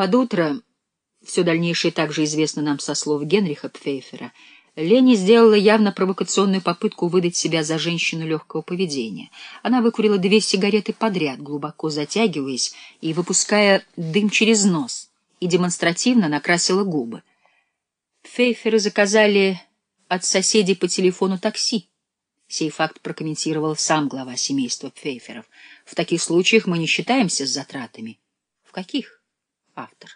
Под утро, все дальнейшее также известно нам со слов Генриха Пфейфера, Лени сделала явно провокационную попытку выдать себя за женщину легкого поведения. Она выкурила две сигареты подряд, глубоко затягиваясь и выпуская дым через нос, и демонстративно накрасила губы. Пфейферы заказали от соседей по телефону такси. Сей факт прокомментировал сам глава семейства Пфейферов. В таких случаях мы не считаемся с затратами. В каких? Автор.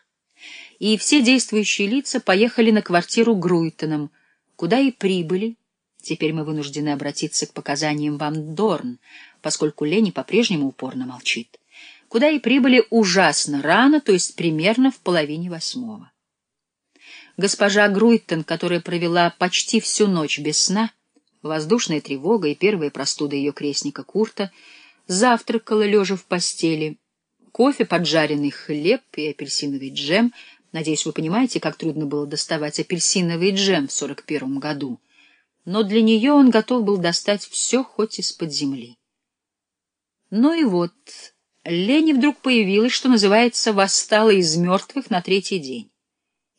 И все действующие лица поехали на квартиру Груйтоном, куда и прибыли. Теперь мы вынуждены обратиться к показаниям Ван Дорн, поскольку Лени по-прежнему упорно молчит. Куда и прибыли ужасно рано, то есть примерно в половине восьмого. Госпожа Груйтон, которая провела почти всю ночь без сна, воздушная тревога и первая простуда ее крестника Курта, завтракала, лежа в постели, кофе, поджаренный хлеб и апельсиновый джем. Надеюсь, вы понимаете, как трудно было доставать апельсиновый джем в сорок первом году. Но для нее он готов был достать все, хоть из-под земли. Ну и вот, Лени вдруг появилась, что называется, восстала из мертвых на третий день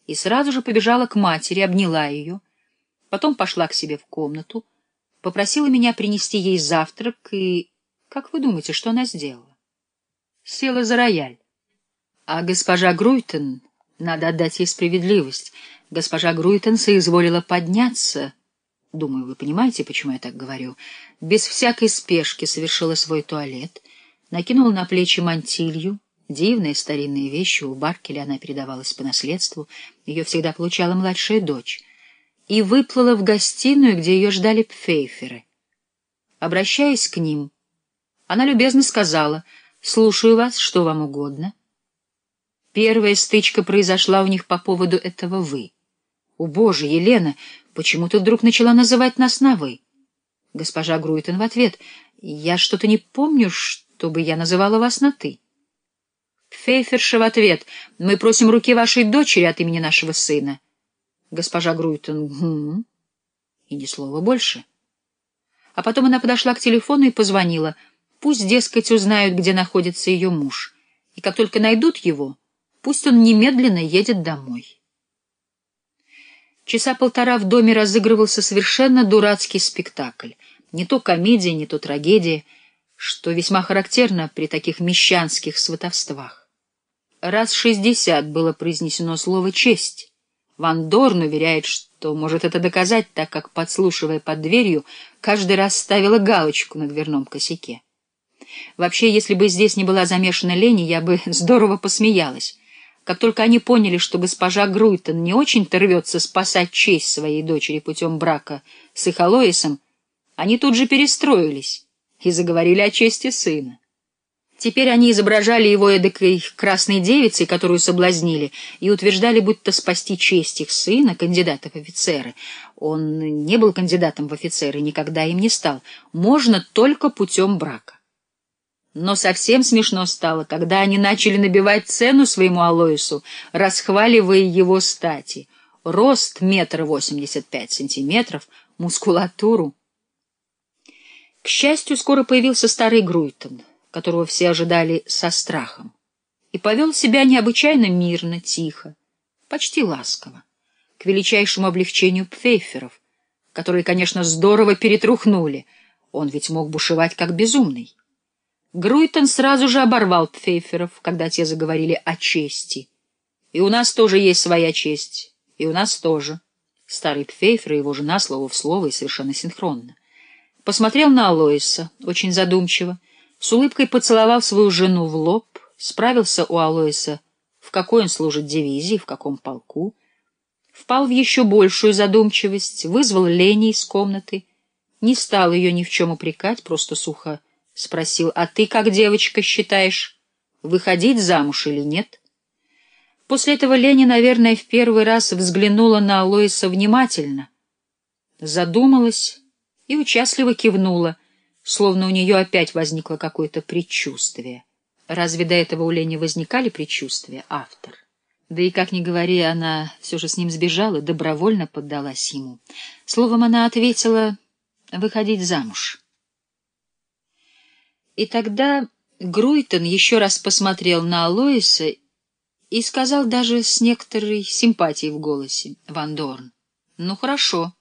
и сразу же побежала к матери, обняла ее, потом пошла к себе в комнату, попросила меня принести ей завтрак, и, как вы думаете, что она сделала? Села за рояль. А госпожа Груйтон, надо отдать ей справедливость, госпожа Груйтон соизволила подняться, думаю, вы понимаете, почему я так говорю, без всякой спешки совершила свой туалет, накинула на плечи мантилью, Дивная старинная вещь, у Баркеля она передавалась по наследству, ее всегда получала младшая дочь, и выплыла в гостиную, где ее ждали пфейферы. Обращаясь к ним, она любезно сказала, «Слушаю вас, что вам угодно». Первая стычка произошла у них по поводу этого «вы». «О, Боже, Елена, почему ты вдруг начала называть нас на «вы»?» Госпожа Груйтон в ответ, «Я что-то не помню, чтобы я называла вас на «ты». Фейферша в ответ. «Мы просим руки вашей дочери от имени нашего сына». Госпожа Груйтон. «Гм». И ни слова больше. А потом она подошла к телефону и позвонила. Пусть, дескать, узнают, где находится ее муж. И как только найдут его, пусть он немедленно едет домой. Часа полтора в доме разыгрывался совершенно дурацкий спектакль. Не то комедия, не то трагедия, что весьма характерно при таких мещанских сватовствах. Раз шестьдесят было произнесено слово «честь». Ван Дорн уверяет, что может это доказать, так как, подслушивая под дверью, каждый раз ставила галочку на дверном косяке. Вообще, если бы здесь не была замешана Лени, я бы здорово посмеялась. Как только они поняли, что госпожа Груйтон не очень-то рвется спасать честь своей дочери путем брака с их Алоисом, они тут же перестроились и заговорили о чести сына. Теперь они изображали его эдакой красной девицей, которую соблазнили, и утверждали, будто спасти честь их сына, кандидата в офицеры. Он не был кандидатом в офицеры, никогда им не стал. Можно только путем брака. Но совсем смешно стало, когда они начали набивать цену своему Алоису, расхваливая его стати. Рост метр восемьдесят пять сантиметров, мускулатуру. К счастью, скоро появился старый Груйтон — которого все ожидали со страхом, и повел себя необычайно мирно, тихо, почти ласково, к величайшему облегчению пфейферов, которые, конечно, здорово перетрухнули, он ведь мог бушевать как безумный. Груйтон сразу же оборвал пфейферов, когда те заговорили о чести. «И у нас тоже есть своя честь, и у нас тоже». Старый пфейфер и его жена слово в слово и совершенно синхронно. Посмотрел на Алоиса, очень задумчиво, с улыбкой поцеловал свою жену в лоб, справился у Алоиса, в какой он служит дивизии, в каком полку, впал в еще большую задумчивость, вызвал Лени из комнаты, не стал ее ни в чем упрекать, просто сухо спросил, «А ты, как девочка, считаешь, выходить замуж или нет?» После этого Лени, наверное, в первый раз взглянула на Алоиса внимательно, задумалась и участливо кивнула — словно у нее опять возникло какое-то предчувствие. Разве до этого у Лени возникали предчувствия? Автор. Да и, как ни говори, она все же с ним сбежала, добровольно поддалась ему. Словом, она ответила «выходить замуж». И тогда Груйтон еще раз посмотрел на Алоиса и сказал даже с некоторой симпатией в голосе. «Ван Дорн, ну хорошо».